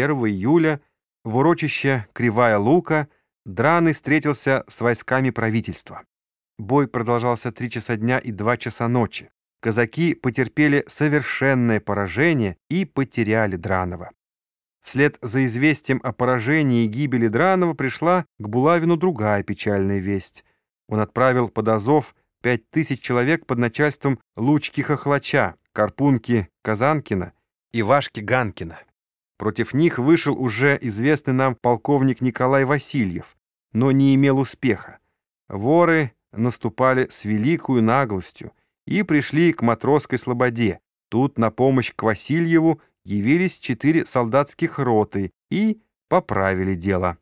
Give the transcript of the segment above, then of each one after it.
1 июля в урочище Кривая Лука Драный встретился с войсками правительства. Бой продолжался три часа дня и два часа ночи. Казаки потерпели совершенное поражение и потеряли Дранова. Вслед за известием о поражении и гибели Дранова пришла к Булавину другая печальная весть. Он отправил под Азов пять тысяч человек под начальством Лучки Хохлача, Карпунки Казанкина и Вашки Ганкина. Против них вышел уже известный нам полковник Николай Васильев, но не имел успеха. Воры наступали с великою наглостью и пришли к матросской слободе. Тут на помощь к Васильеву явились четыре солдатских роты и поправили дело.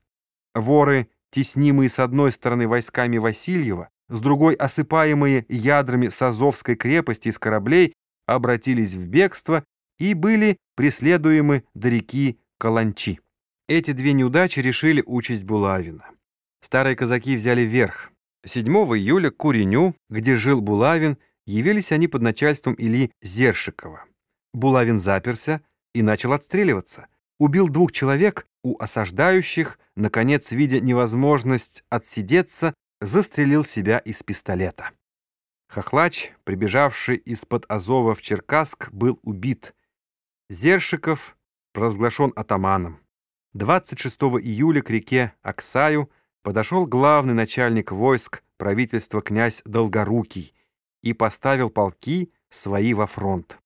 Воры, теснимые с одной стороны войсками Васильева, с другой осыпаемые ядрами с Азовской крепости из кораблей, обратились в бегство и были преследуемы до реки Каланчи. Эти две неудачи решили участь Булавина. Старые казаки взяли верх. 7 июля к Куреню, где жил Булавин, явились они под начальством Ильи Зершикова. Булавин заперся и начал отстреливаться. Убил двух человек у осаждающих, наконец, видя невозможность отсидеться, застрелил себя из пистолета. Хохлач, прибежавший из-под Азова в Черкасск, был убит. Зершиков провозглашен атаманом. 26 июля к реке Аксаю подошел главный начальник войск правительства князь Долгорукий и поставил полки свои во фронт.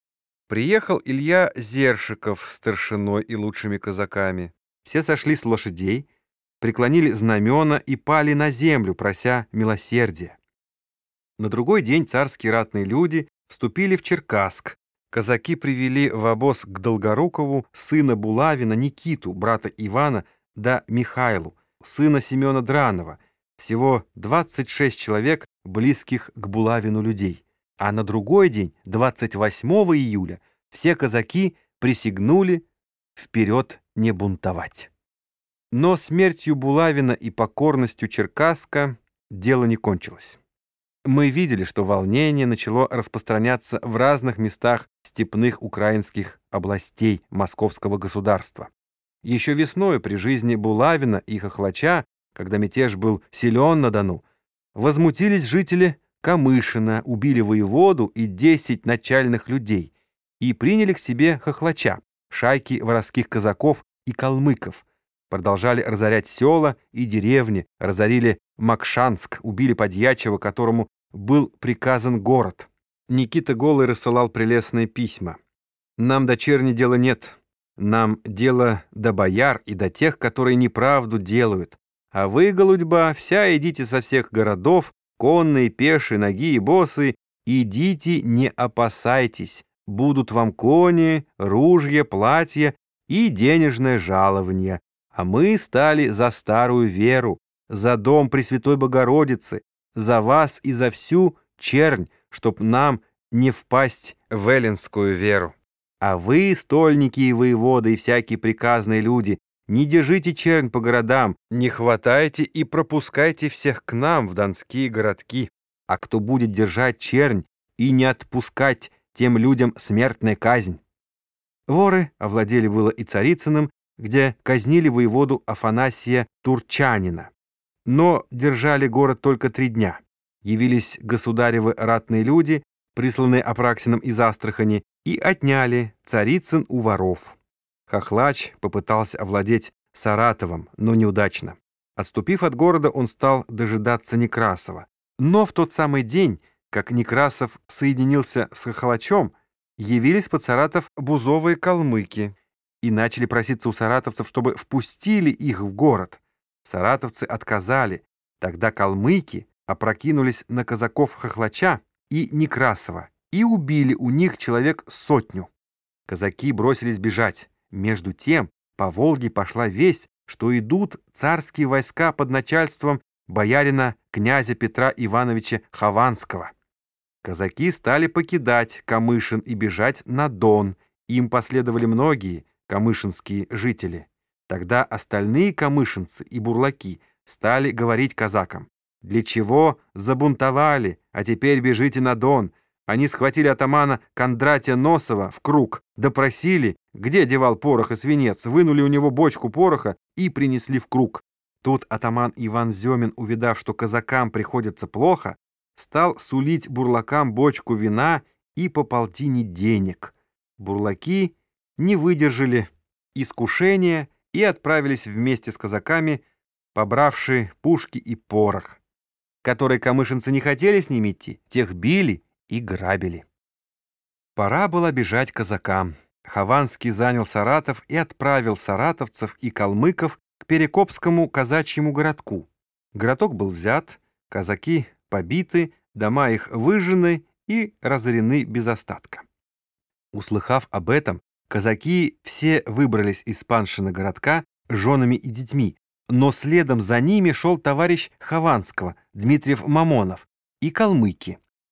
Приехал Илья Зершиков с старшиной и лучшими казаками. Все сошли с лошадей, преклонили знамена и пали на землю, прося милосердия. На другой день царские ратные люди вступили в Черкасск. Казаки привели в обоз к Долгорукову сына Булавина Никиту, брата Ивана, да Михайлу, сына Семена Дранова, всего 26 человек, близких к Булавину людей. А на другой день, 28 июля, все казаки присягнули вперед не бунтовать. Но смертью Булавина и покорностью Черкасска дело не кончилось. Мы видели, что волнение начало распространяться в разных местах степных украинских областей Московского государства. Еще весной при жизни Булавина и Хохлача, когда мятеж был силен на Дону, возмутились жители Камышина, убили воеводу и 10 начальных людей и приняли к себе Хохлача, шайки воровских казаков и калмыков, продолжали разорять села и деревни, разорили Макшанск, убили подьячего, которому был приказан город. Никита Голый рассылал прелестные письма. «Нам дочерни дела нет. Нам дело до бояр и до тех, которые неправду делают. А вы, голудьба, вся идите со всех городов, конные, пешие, ноги и босы, идите, не опасайтесь. Будут вам кони, ружья, платья и денежное жалование. А мы стали за старую веру, за дом Пресвятой Богородицы, за вас и за всю чернь, чтоб нам не впасть в эллинскую веру. А вы, стольники и воеводы, и всякие приказные люди, не держите чернь по городам, не хватайте и пропускайте всех к нам в донские городки. А кто будет держать чернь и не отпускать тем людям смертная казнь? Воры овладели было и Царицыным, где казнили воеводу Афанасия Турчанина. Но держали город только три дня. Явились государевы ратные люди, присланные Апраксином из Астрахани, и отняли Царицын у воров. Хохлач попытался овладеть Саратовом, но неудачно. Отступив от города, он стал дожидаться Некрасова. Но в тот самый день, как Некрасов соединился с Хохлачом, явились под Саратов бузовые калмыки и начали проситься у саратовцев, чтобы впустили их в город. Саратовцы отказали. Тогда калмыки опрокинулись на казаков Хохлача и Некрасова и убили у них человек сотню. Казаки бросились бежать. Между тем по Волге пошла весть, что идут царские войска под начальством боярина князя Петра Ивановича Хованского. Казаки стали покидать Камышин и бежать на Дон. Им последовали многие камышинские жители. Тогда остальные камышинцы и бурлаки стали говорить казакам, «Для чего забунтовали, а теперь бежите на Дон? Они схватили атамана Кондратия Носова в круг, допросили, где девал порох и свинец, вынули у него бочку пороха и принесли в круг. Тут атаман Иван Зёмин, увидав, что казакам приходится плохо, стал сулить бурлакам бочку вина и по полтине денег. Бурлаки не выдержали искушения и отправились вместе с казаками, побравшие пушки и порох. Которые камышинцы не хотели с ними идти, тех били и грабили. Пора было бежать казакам. Хованский занял Саратов и отправил саратовцев и калмыков к Перекопскому казачьему городку. Городок был взят, казаки побиты, дома их выжжены и разорены без остатка. Услыхав об этом, казаки все выбрались из паншина городка женами и детьми, но следом за ними шел товарищ Хованского, Дмитриев Мамонов, и калмыки.